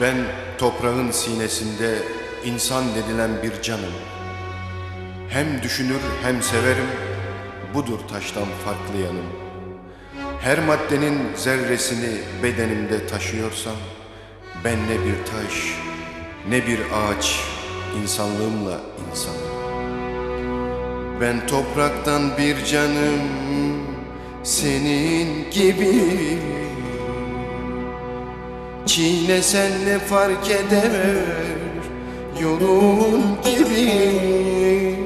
Ben toprağın sinesinde insan dedilen bir canım. Hem düşünür hem severim, budur taştan farklı yanım. Her maddenin zerresini bedenimde taşıyorsam, ben ne bir taş, ne bir ağaç, insanlığımla insanım. Ben topraktan bir canım, senin gibi Çiğnesen ne fark eder Yolun gibi.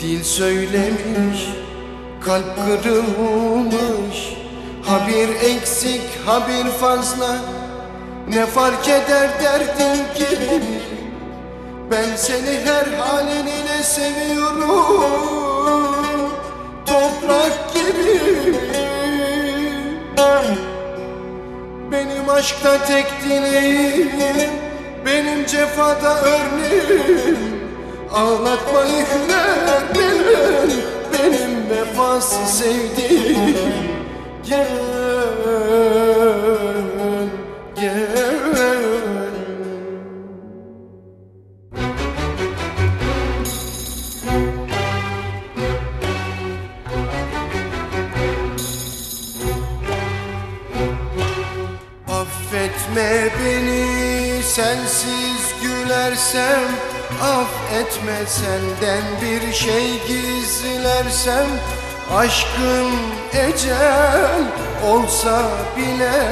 Dil söylemiş Kalp kırılmış. Ha bir eksik ha bir fazla. Ne fark eder derdin gibi Ben seni her halinle seviyorum. Toprak gibi aşkta tek dileğim Benim cefada örneğim. Ağlatmayı hüner bilen Benim vefasız sevdiğim. Gel sensiz gülersem Affetme senden bir şey gizlersem Aşkın ecel olsa bile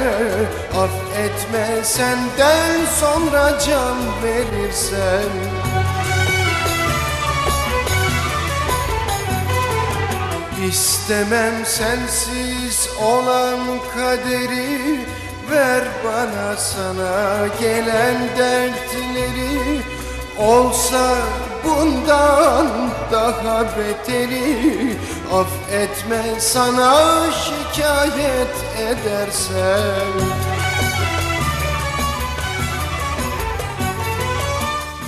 Affetme senden sonra can verirsen İstemem sensiz olan kaderi Ver bana sana gelen dertleri. Olsa bundan daha beteri. Affetme sana şikayet edersem.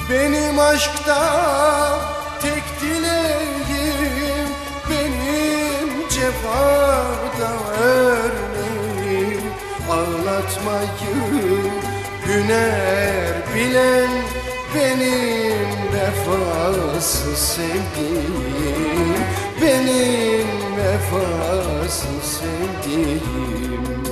Benim aşkta tek dileğim Benim cefada örneğim Ağlatmayı hüner bilen Benim vefasız sevdiğim. Benim vefasız sevdiğim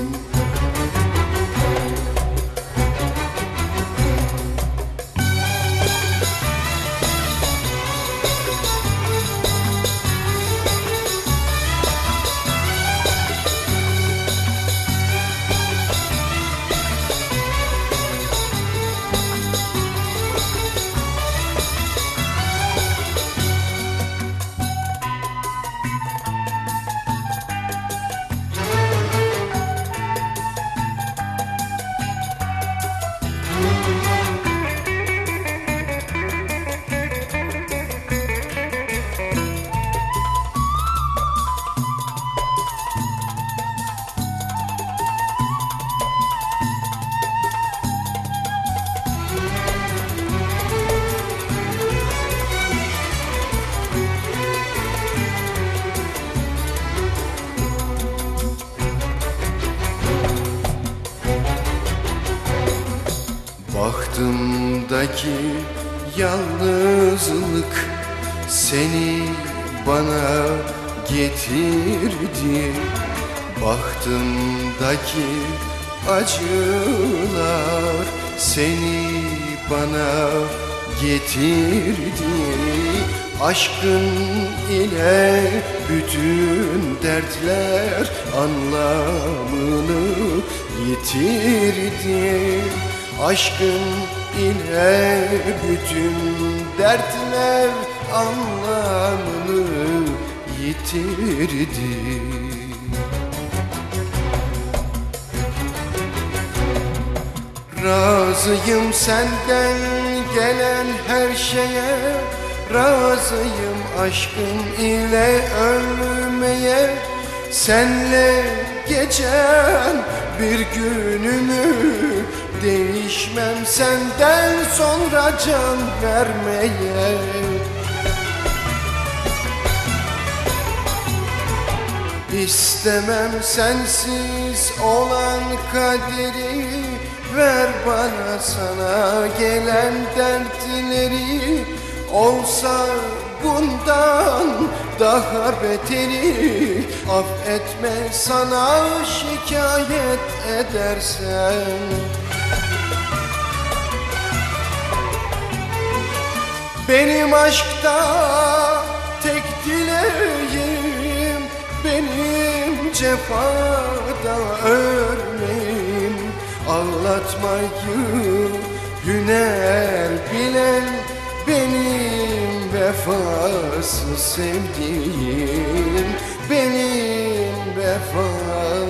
Bahtımdaki yalnızlık seni bana getirdi. Bahtımdaki acılar seni bana getirdi. Aşkın ile bütün dertler anlamını yitirdi. Aşkın ile bütün dertler anlamını yitirdi. Razıyım senden gelen her şeye Razıyım aşkın ile ölmeye Senle geçen bir günümü Değişmem senden sonra can vermeye. İstemem sensiz olan kaderi Ver bana sana gelen dertleri. Olsa bundan daha beteri Affetme sana şikayet edersen. Benim aşkta tek dileğim Benim cefada örneğim. Ağlatmayı hüner bilen Benim vefasız sevdiğim Benim vefasız